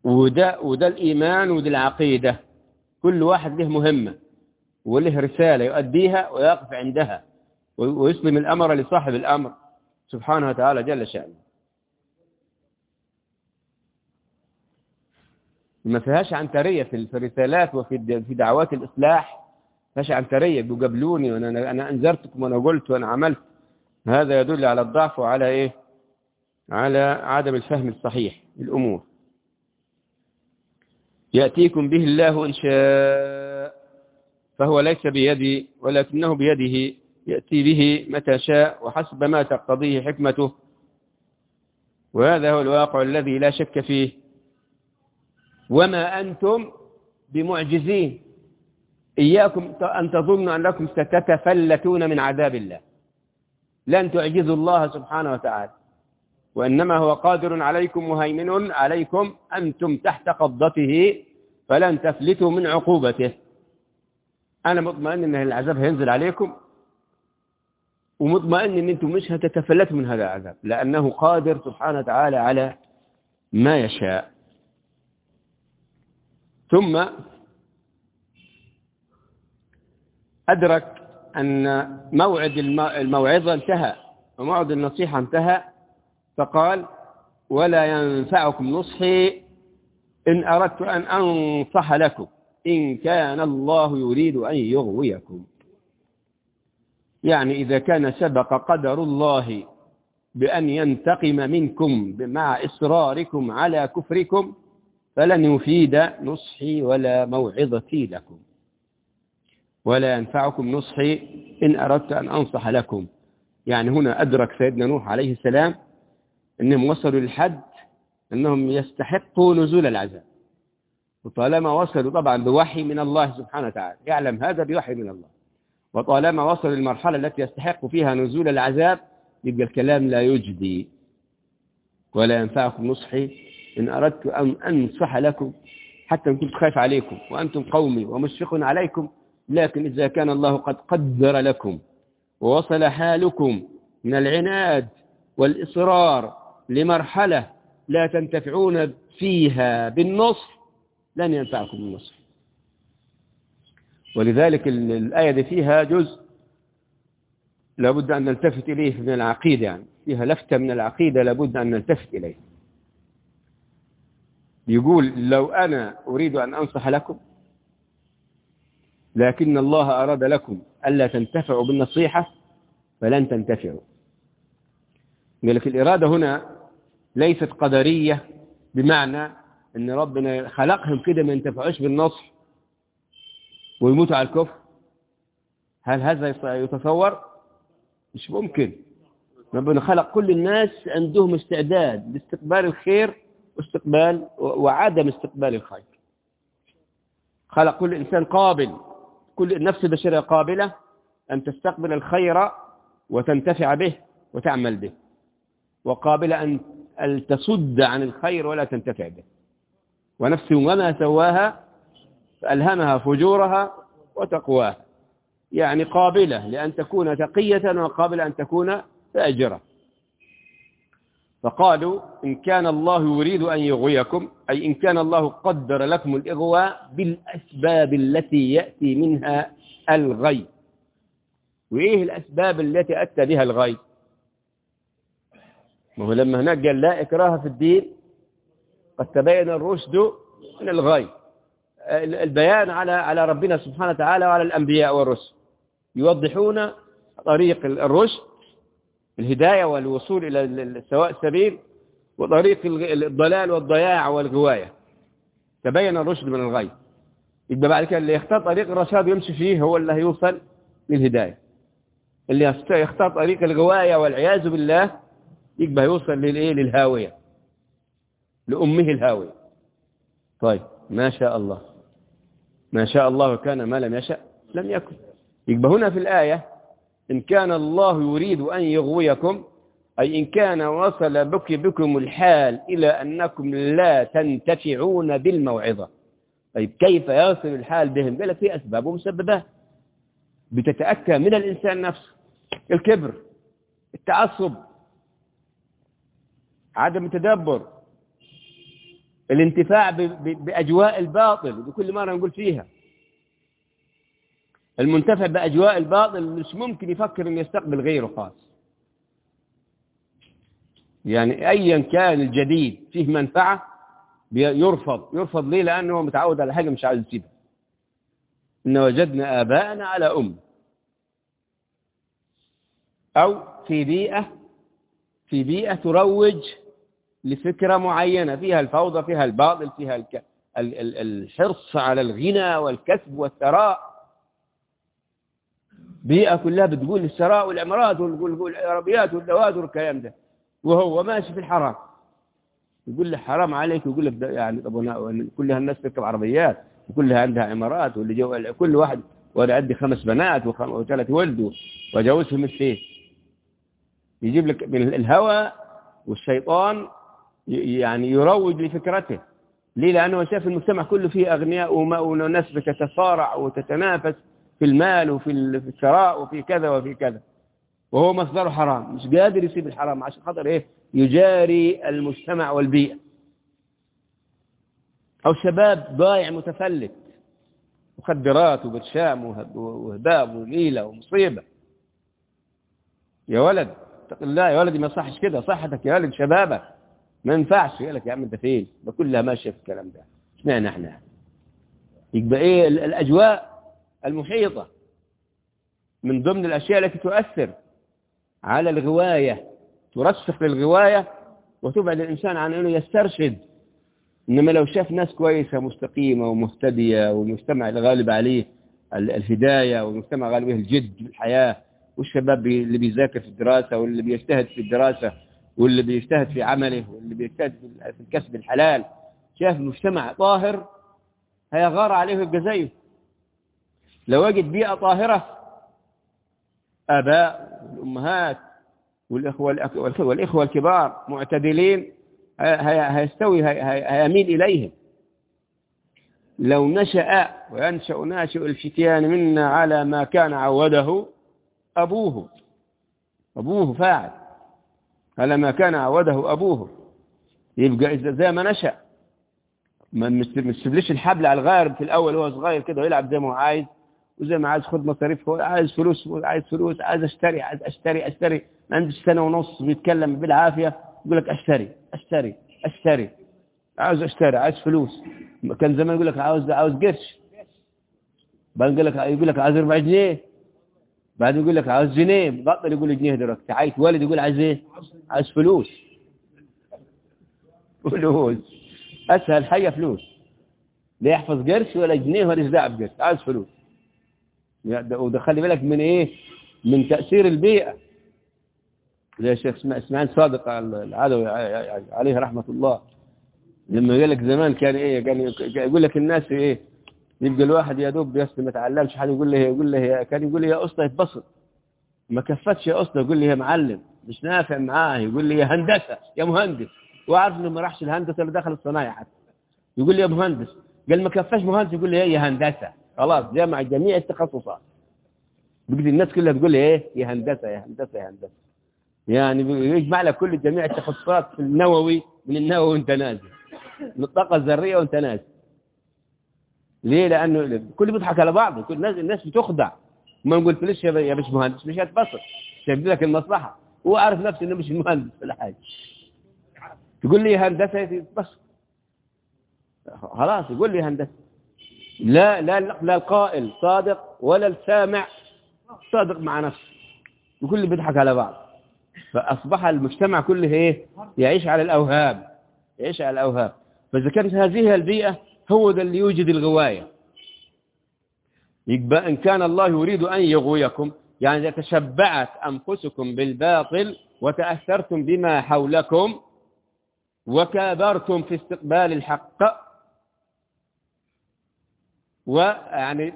وده, وده الإيمان وده العقيدة. كل واحد له مهمة وله رسالة يؤديها ويقف عندها ويسلم الأمر لصاحب الأمر سبحانه وتعالى جل شأنه. ما فيهاش عنترية في الرسالات وفي في دعوات الإصلاح. فيهاش عنترية. بيقابلوني وأنا أنا أنذرتكم وأنا قلت وأنا عملت. هذا يدل على الضعف وعلى إيه؟ على عدم الفهم الصحيح للأمور يأتيكم به الله إن شاء فهو ليس بيدي ولكنه بيده يأتي به متى شاء وحسب ما تقتضيه حكمته. وهذا هو الواقع الذي لا شك فيه. وما أنتم بمعجزين. إياكم أن تظنوا أنكم ستتفلتون من عذاب الله. لن تعجزوا الله سبحانه وتعالى. وإنما هو قادر عليكم مهيمن عليكم أنتم تحت قبضته فلن تفلتوا من عقوبته. أنا مطمئن أن العذاب هينزل عليكم ومطمئن أن أنتم مش هتتفلتوا من هذا العذاب لأنه قادر سبحانه وتعالى على ما يشاء. ثم أدرك أن موعد الموعظة انتهى وموعد النصيحة انتهى فقال ولا ينفعكم نصحي إن أردت أن أنصح لكم إن كان الله يريد أن يغويكم. يعني إذا كان سبق قدر الله بأن ينتقم منكم مع إصراركم على كفركم فلن يفيد نصحي ولا موعظتي لكم. ولا ينفعكم نصحي إن أردت أن أنصح لكم. يعني هنا أدرك سيدنا نوح عليه السلام أنهم وصلوا للحد أنهم يستحقوا نزول العذاب. وطالما وصلوا طبعا بوحي من الله سبحانه وتعالى يعلم هذا بوحي من الله. وطالما وصلوا للمرحلة التي يستحق فيها نزول العذاب يبقى الكلام لا يجدي ولا ينفعكم نصحي. إن أردت أن أنصح لكم حتى إن كنت خايف عليكم وأنتم قومي ومشفق عليكم لكن إذا كان الله قد قدر لكم ووصل حالكم من العناد والإصرار لمرحلة لا تنتفعون فيها بالنصح لن ينفعكم النصح ولذلك الآية دي فيها جزء لابد أن نلتفت إليه من العقيدة يعني فيها لفتة من العقيدة لابد أن نلتفت إليه. يقول لو أنا أريد أن أنصح لكم لكن الله أراد لكم ألا تنتفعوا بالنصيحة فلن تنتفعوا. قال لك الإرادة هنا ليست قدرية بمعنى أن ربنا خلقهم كده ما ينتفعوش بالنصح ويموتوا على الكفر؟ هل هذا يتصور؟ مش ممكن. ربنا خلق كل الناس عندهم استعداد لاستقبال الخير واستقبال وعدم استقبال الخير. خلق كل إنسان قابل. كل النفس البشرية قابلة أن تستقبل الخير وتنتفع به وتعمل به. وقابلة أن تصد عن الخير ولا تنتفع به. ونفس وما سواها فألهمها فجورها وتقواها. يعني قابلة لأن تكون تقية وقابلة أن تكون فاجرة. فقالوا إن كان الله يريد أن يغويكم أي إن كان الله قدر لكم الإغواء بالأسباب التي يأتي منها الغي. وإيه الأسباب التي أتى بها الغي؟ وهو لما هناك قال لا إكراه في الدين قد تبين الرشد من الغي. البيان على على ربنا سبحانه وتعالى وعلى الأنبياء والرسل. يوضحون طريق الرشد الهداية والوصول إلى سواء السبيل وطريق الضلال والضياع والغواية. تبين الرشد من الغي. يبقى بعد كده اللي يختار طريق الرشاد ويمشي فيه هو اللي هيوصل للهداية. اللي يختار طريق الغواية والعياذ بالله يبقى هيوصل للإيه؟ للهاوية. لأمه الهاوية. طيب ما شاء الله. ما شاء الله كان ما لم يشأ لم يكن. يبقى هنا في الآية إن كان الله يريد أن يغويكم أي إن كان وصل بك بكم الحال إلى أنكم لا تنتفعون بالموعظة. طيب كيف يصل الحال بهم؟ قال في أسباب ومسببات بتتأكى من الإنسان نفسه. الكبر التعصب. عدم التدبر الانتفاع بأجواء الباطل بكل مرة نقول فيها. المنتفع بأجواء الباطل مش ممكن يفكر أن يستقبل غيره خاص يعني أيا كان الجديد فيه منفعة يرفض. يرفض ليه؟ لأنه متعود على حاجة مش عايز يسيبها. إن وجدنا آباءنا على أم. أو في بيئة في بيئة تروج لفكرة معينة فيها الفوضى فيها الباطل فيها الك... الحرص على الغنى والكسب والثراء. بيئة كلها بتقول الثراء والعمارات والعربيات والدوات والكلام ده. وهو ماشي في الحرام. يقول له حرام عليك ويقول لك يعني طب كل هالناس تركب عربيات وكلها عندها عمارات واللي جو كل واحد وأنا عندي خمس بنات وثلاث ولد وجوزهم السيف يجيب لك من الهوى والشيطان يعني يروج لفكرته. ليه؟ لأنه شاف المجتمع كله فيه أغنياء وناس بتتصارع وتتنافس في المال وفي الثراء وفي كذا وفي كذا. وهو مصدره حرام مش قادر يسيب الحرام عشان خاطر إيه؟ يجاري المجتمع والبيئة. أو شباب ضايع متفلت مخدرات وبرشام وهباب وغيلة ومصيبة. يا ولد اتق الله يا ولدي ما صحش كده صحتك يا ولد شبابك. ما ينفعش. يقول لك يا عم انت فين؟ ده كلها ماشيه في الكلام ده. اشمعنى إحنا؟ يبقى إيه الأجواء المحيطة من ضمن الأشياء التي تؤثر على الغواية ترسخ للغواية وتبعد الإنسان عن إنه يسترشد. إنما لو شاف ناس كويسة مستقيمة ومهتدية والمجتمع الغالب عليه الهداية والمجتمع غالب عليه الجد في الحياة والشباب اللي بيذاكر في الدراسة واللي بيجتهد في الدراسة واللي بيجتهد في عمله واللي بيجتهد في الكسب الحلال شاف مجتمع طاهر هيغار عليه الجزائر. لو وجد بيئة طاهرة آباء والأمهات والإخوة, والإخوة الكبار معتدلين هيستوي هيميل إليهم. لو نشأ وينشأ ناشئ الفتيان منا على ما كان عوده أبوه أبوه فاعل. على ما كان عوده أبوه. يبقى زي ما نشأ. ما مستبلش الحبل على الغارب في الأول وهو صغير كده ويلعب زي ما هو عايز. وزي ما عايز خد مصاريف هو عايز فلوس عايز فلوس عايز أشتري عايز أشتري أشتري. عندي سنة ونص بيتكلم بالعافية. يقول لك أشتري أشتري أشتري. عاوز أشتري عايز فلوس. كان زمان يقول لك عاوز عاوز قرش. بعدين يقول لك يقول لك عايز 4 جنيه. بعدين يقول لك عاوز جنيه بطل يقول جنيه دلوقتي عايز والد يقول عايز إيه؟ عايز فلوس. فلوس. أسهل حاجة فلوس. لا يحفظ قرش ولا جنيه ولا داعي بقرش عايز فلوس. وده خلي بالك من إيه؟ من تأثير البيئة. زي الشيخ اسماعيل صادق العدوي عليه رحمة الله. لما قال لك زمان كان إيه؟ كان يقول لك الناس إيه؟ يبقى الواحد يا دوب بس ما تعلمش حد يقول له يقول له كان يقول لي يا اسطى يتبسط ما كفتش يا اسطى يقول لي يا معلم. مش نافع معاه يقول لي يا هندسة يا مهندس. وعارف إنه ما راحش الهندسة اللي دخل الصنايع حتى. يقول لي يا مهندس. قال ما كفاش مهندس يقول لي يا هندسة. خلاص جمع جميع التخصصات. بقدر الناس كلها تقول لي إيه؟ يا هندسة يا هندسة يا هندسة. يعني يجمع لك كل جميع التخصصات في النووي من النووي وانت نازل. من الطاقة الذرية وانت نازل. ليه؟ لأنه كل بيضحك على بعضه كل الناس الناس بتخدع. ما قلت ليش يا باش مهندس مش هتبسط شايف لك المصلحة. هو عارف نفسه إنه مش مهندس ولا حاجة. تقول لي هندسة بس. خلاص يقول لي هندسة. لا لا لا القائل صادق ولا السامع. صادق مع نفسه. اللي بيضحك على بعض. فأصبح المجتمع كله إيه؟ يعيش على الأوهام. يعيش على الأوهام. فإذا كانت هذه البيئة هو ذا اللي يوجد الغواية. يبقى إن كان الله يريد أن يغويكم يعني إذا تشبعت أنفسكم بالباطل وتأثرتم بما حولكم وكابرتم في استقبال الحق ويعني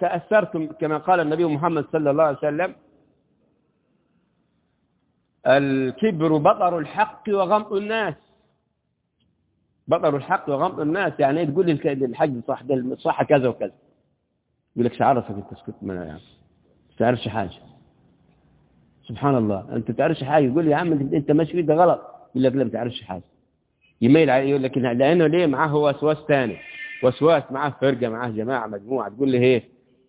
تأثرتم كما قال النبي محمد صلى الله عليه وسلم الكبر بطر الحق وغمط الناس. بطر الحق وغمط الناس يعني إيه؟ تقول لي الحج صح ده صح كذا وكذا. يقول لك عرفك أنت سكت ما يعني تعرفش حاجة. سبحان الله. أنت تعرفش حاجة؟ يقول لي يا عم انت ماشي ده غلط. يقول لك لا ما تعرفش حاجة. يميل عليه يقول لك لأنه ليه معاه وسواس ثاني وسواس معاه فرقة معاه جماعة مجموعة. تقول لي إيه؟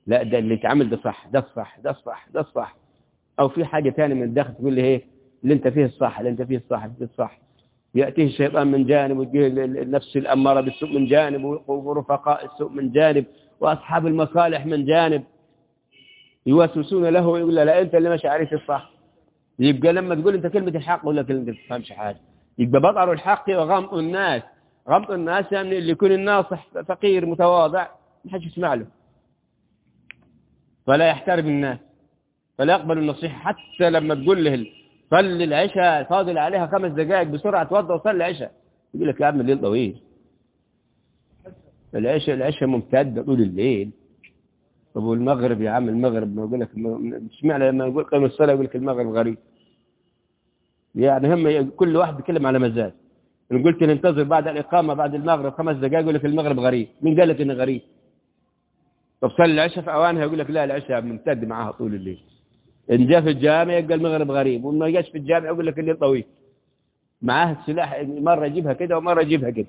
لا ده اللي اتعمل ده صح ده الصح ده الصح ده الصح أو في حاجة ثانية من الداخل تقول لي إيه؟ اللي أنت فيه الصح اللي أنت فيه الصح اللي فيه الصح يأتيه الشيطان من جانب ويجيه النفس الأمارة بالسوء من جانب ورفقاء السوء من جانب وأصحاب المصالح من جانب. يوسوسون له ويقول له لا أنت اللي ماشي عليك الصح. يبقى لما تقول أنت كلمة الحق ولا كلمة ما تفهمش حاجة. يبقى بطر الحق وغمط الناس. غمط الناس يعني اللي يكون الناصح فقير متواضع ما حدش يسمع له. فلا يحترم الناس فلا يقبل النصيحة. حتى لما تقول له صلي العشاء فاضل عليها خمس دقائق بسرعة توضى وصلي العشاء. يقول لك يا عم الليل طويل. العشاء العشاء ممتدة طول الليل. طب والمغرب يا عم؟ المغرب ما يقول لك اشمعنى لما يقول قيم الصلاة يقول لك المغرب غريب؟ يعني هم كل واحد بيتكلم على مزاج. إن قلت ننتظر بعد الإقامة بعد المغرب خمس دقائق يقول لك المغرب غريب. مين قال لك إنه غريب؟ طب صلي العشاء في أوانها يقول لك لا العشاء ممتد معاها طول الليل. إن جاء في الجامع يلقى المغرب غريب وما جاش في الجامع يقول لك الليل طويل. معاه السلاح مرة يجيبها كده ومرة يجيبها كده.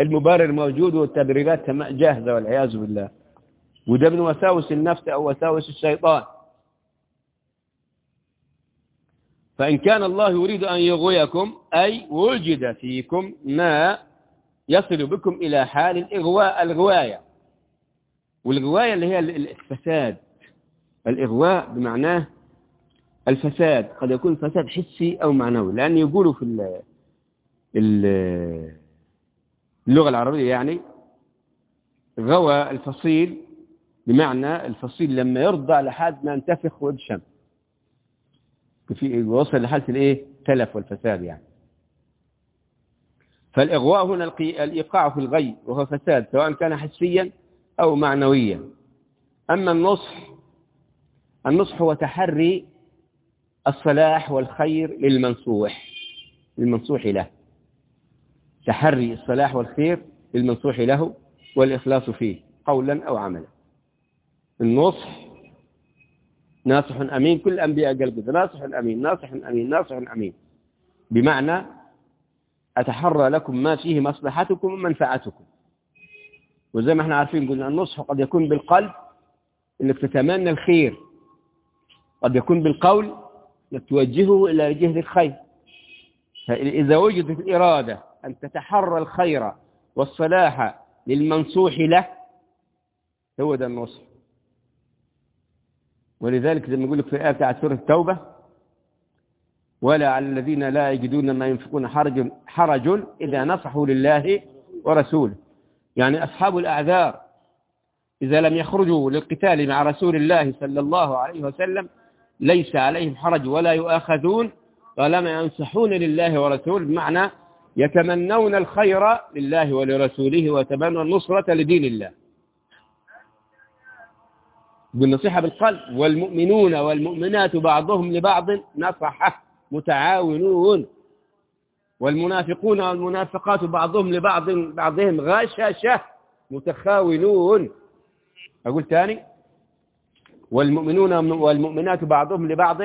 المبرر موجود والتبريرات جاهزة والعياذ بالله. وده من وساوس النفس أو وساوس الشيطان. فإن كان الله يريد أن يغويكم أي وجد فيكم ما يصل بكم إلى حال الإغواء الغواية. والغواية اللي هي الفساد. الإغواء بمعناه الفساد قد يكون فساد حسي أو معنوي لأن يقولوا في اللغة العربية يعني غوى الفصيل بمعنى الفصيل لما يرضع لحد ما ينتفخ ويبشم في وصل لحالة الإيه؟ تلف والفساد يعني. فالإغواء هنا الإيقاع في الغي وهو فساد سواء كان حسيا أو معنويا. أما النصح النصح هو تحري الصلاح والخير للمنصوح للمنصوح له. تحري الصلاح والخير للمنصوح له والإخلاص فيه قولا أو عملا. النصح ناصح أمين كل الأنبياء قال كده ناصح أمين ناصح أمين ناصح أمين. بمعنى أتحرى لكم ما فيه مصلحتكم ومنفعتكم. وزي ما إحنا عارفين قلنا النصح قد يكون بالقلب إنك تتمنى الخير. قد يكون بالقول توجهه إلى جهة الخير. فإذا وجدت الإرادة أن تتحرى الخير والصلاح للمنصوح له هو ده النصح. ولذلك زي ما يقول لك في الآية سورة التوبة ولا على الذين لا يجدون ما ينفقون حرج حرج إذا نصحوا لله ورسوله. يعني أصحاب الأعذار إذا لم يخرجوا للقتال مع رسول الله صلى الله عليه وسلم ليس عليهم حرج ولا يؤاخذون طالما ينصحون لله ورسوله بمعنى يتمنون الخير لله ولرسوله ويتمنون النصرة لدين الله. بالنصيحة بالقلب والمؤمنون والمؤمنات بعضهم لبعض نصحة متعاونون. والمنافقون والمنافقات بعضهم لبعض بعضهم غششة متخاونون. أقول تاني والمؤمنون والمؤمنات بعضهم لبعض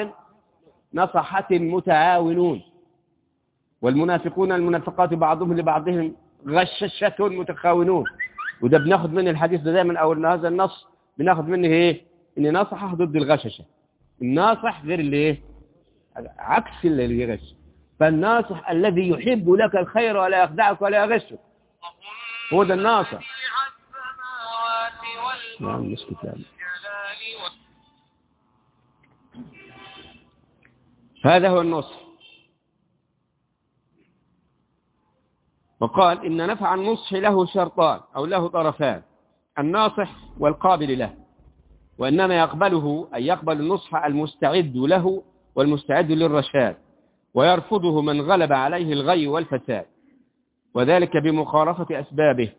نصحة متعاونون. والمنافقون المنافقات بعضهم لبعضهم غششة متخاونون. وده بناخد من الحديث ده دايما أو هذا النص بناخد منه إيه؟ ان نصحه ضد الغششة. الناصح غير اللي إيه؟ عكس اللي يغش. فالناصح الذي يحب لك الخير ولا يخدعك ولا يغشك هو ده الناصح. نعم مش كتاب هذا هو النصح. وقال إن نفع النصح له شرطان أو له طرفان الناصح والقابل له وإنما يقبله أي يقبل النصح المستعد له والمستعد للرشاد ويرفضه من غلب عليه الغي والفساد وذلك بمخالفة أسبابه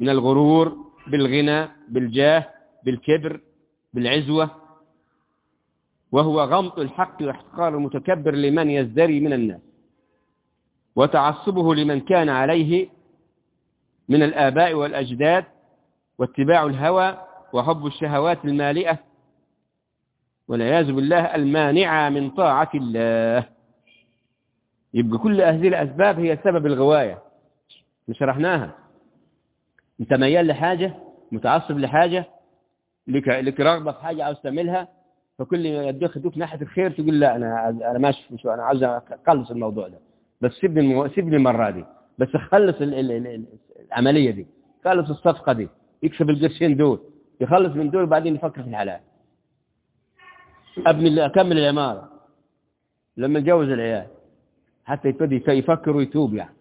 من الغرور بالغنى بالجاه بالكبر بالعزوة وهو غمط الحق واحتقار المتكبر لمن يزدري من الناس. وتعصبه لمن كان عليه من الآباء والأجداد واتباع الهوى وحب الشهوات المالئة. والعياذ بالله المانعة من طاعة الله. يبقى كل هذه الأسباب هي سبب الغواية. شرحناها. انت ميال لحاجة؟ متعصب لحاجة؟ لك, لك رغبة في حاجة عاوز تعملها فكل ما يدوك ناحية الخير تقول لا أنا أنا ماشي شو أنا عاوز أخلص الموضوع ده. بس سيبني المو... سيبني المرة دي. بس خلص ال... ال... ال... العملية دي. خلص الصفقة دي. يكسب القرشين دول. يخلص من دول وبعدين يفكر في الحلال. أبني أكمل العمارة. لما يتجوز العيال. حتى يبتدي يفكر ويتوب يعني.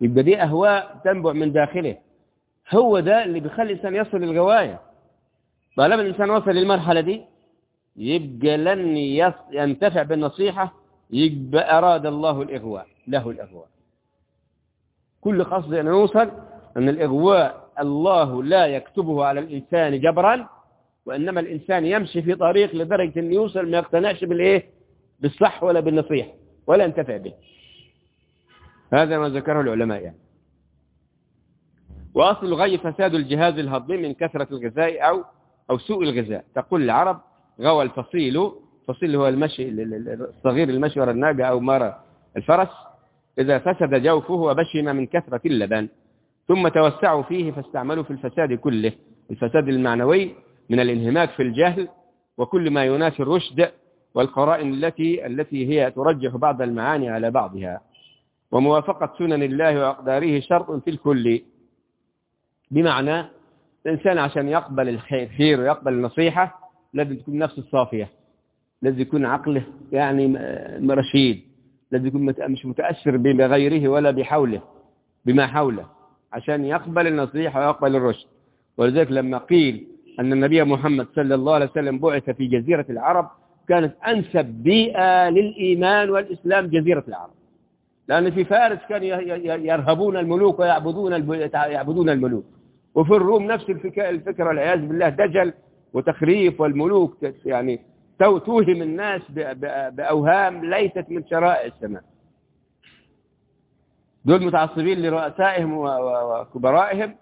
يبقى دي أهواء تنبع من داخله. هو ده اللي بيخلي الإنسان يصل للغواية. طالما الإنسان وصل للمرحلة دي؟ يبقى لن. ينتفع بالنصيحة يبقى أراد الله الإغواء له الإغواء. كل قصد أن نوصل أن الإغواء الله لا يكتبه على الإنسان جبرا وإنما الإنسان يمشي في طريق لدرجة أن يوصل ما يقتنعش بالإيه؟ بالصح ولا بالنصيحة ولا ينتفع به. هذا ما ذكره العلماء يعني. وأصل الغي فساد الجهاز الهضمي من كثرة الغذاء أو أو سوء الغذاء. تقول العرب غوى الفصيل الفصيل هو المشي الصغير المشي وراء الناقة أو مرة الفرس. إذا فسد جوفه وبشم من كثرة اللبن ثم توسعوا فيه فاستعملوا في الفساد كله. الفساد المعنوي من الانهماك في الجهل وكل ما ينافي الرشد والقرائن التي التي هي ترجح بعض المعاني على بعضها. وموافقة سنن الله وأقداره شرط في الكل. بمعنى الإنسان عشان يقبل الخير ويقبل النصيحة لازم تكون نفسه صافية لازم يكون عقله يعني رشيد لازم يكون مش متأثر بغيره ولا بحوله بما حوله عشان يقبل النصيحة ويقبل الرشد. ولذلك لما قيل أن النبي محمد صلى الله عليه وسلم بعث في جزيرة العرب كانت أنسب بيئة للإيمان والإسلام جزيرة العرب. لأن في فارس كانوا يرهبون الملوك ويعبدون يعبدون الملوك. وفي الروم نفس الفكرة والعياذ بالله دجل وتخريف والملوك يعني توهم الناس بأوهام ليست من شرائع السماء. دول متعصبين لرؤسائهم وكبرائهم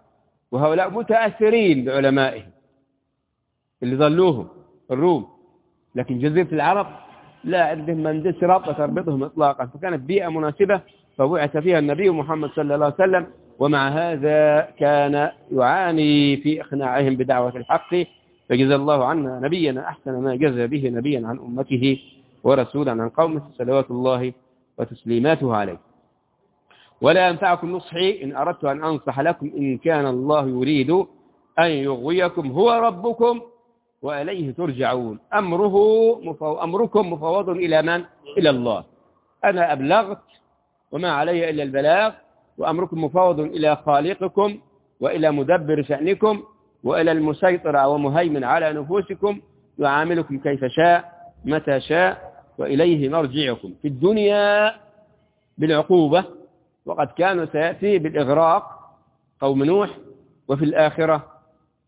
وهؤلاء متأثرين بعلمائهم اللي ظلوهم الروم. لكن جزيرة العرب لا عندهم من رابطة تربطهم إطلاقا. فكانت بيئة مناسبة فبعث فيها النبي محمد صلى الله عليه وسلم ومع هذا كان يعاني في إقناعهم بدعوة الحق فجزى الله عنا نبينا أحسن ما جزى به نبيا عن أمته ورسولا عن قومه صلوات الله وتسليماته عليه. ولا ينفعكم نصحي إن أردت أن أنصح لكم إن كان الله يريد أن يغويكم هو ربكم وإليه ترجعون. أمره مفو... أمركم مفوض إلى من؟ إلى الله. أنا أبلغت وما علي إلا البلاغ وأمركم مفوض إلى خالقكم وإلى مدبر شأنكم وإلى المسيطر ومهيمن على نفوسكم يعاملكم كيف شاء متى شاء وإليه مرجعكم. في الدنيا بالعقوبة وقد كانوا سيأتي بالإغراق قوم نوح وفي الآخرة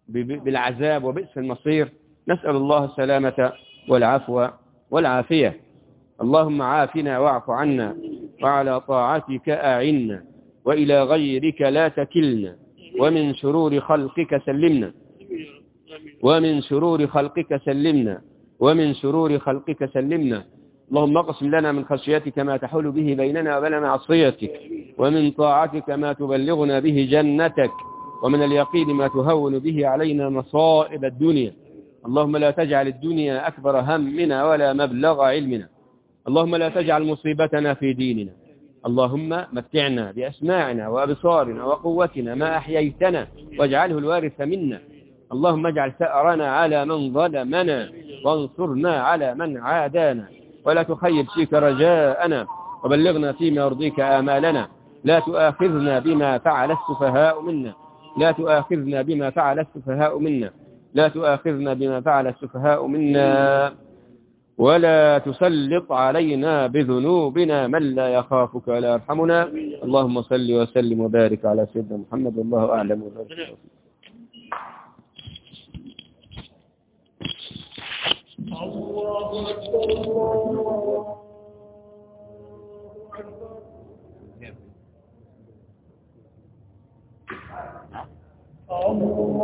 بالعذاب وبئس المصير. نسأل الله السلامة والعفو والعافية. اللهم عافنا واعف عنا وعلى طاعتك أعنا وإلى غيرك لا تكلنا. ومن شرور خلقك سلمنا. ومن شرور خلقك سلمنا. ومن شرور خلقك سلمنا. اللهم اقسم لنا من خشيتك ما تحول به بيننا وبين معصيتك. ومن طاعتك ما تبلغنا به جنتك. ومن اليقين ما تهون به علينا مصائب الدنيا. اللهم لا تجعل الدنيا أكبر همنا ولا مبلغ علمنا. اللهم لا تجعل مصيبتنا في ديننا. اللهم متعنا بأسماعنا وأبصارنا وقوتنا ما أحييتنا واجعله الوارث منا. اللهم اجعل ثأرنا على من ظلمنا وانصرنا على من عادانا. ولا تخيب فيك رجاءنا وبلغنا فيما يرضيك آمالنا. لا تؤاخذنا بما فعل السفهاء منا. لا تؤاخذنا بما فعل السفهاء منا. لا تؤاخذنا بما فعل السفهاء منا. ولا تسلط علينا بذنوبنا من لا يخافك ولا يرحمنا. اللهم صل وسلم وبارك على سيدنا محمد والله أعلم الله أكبر. الله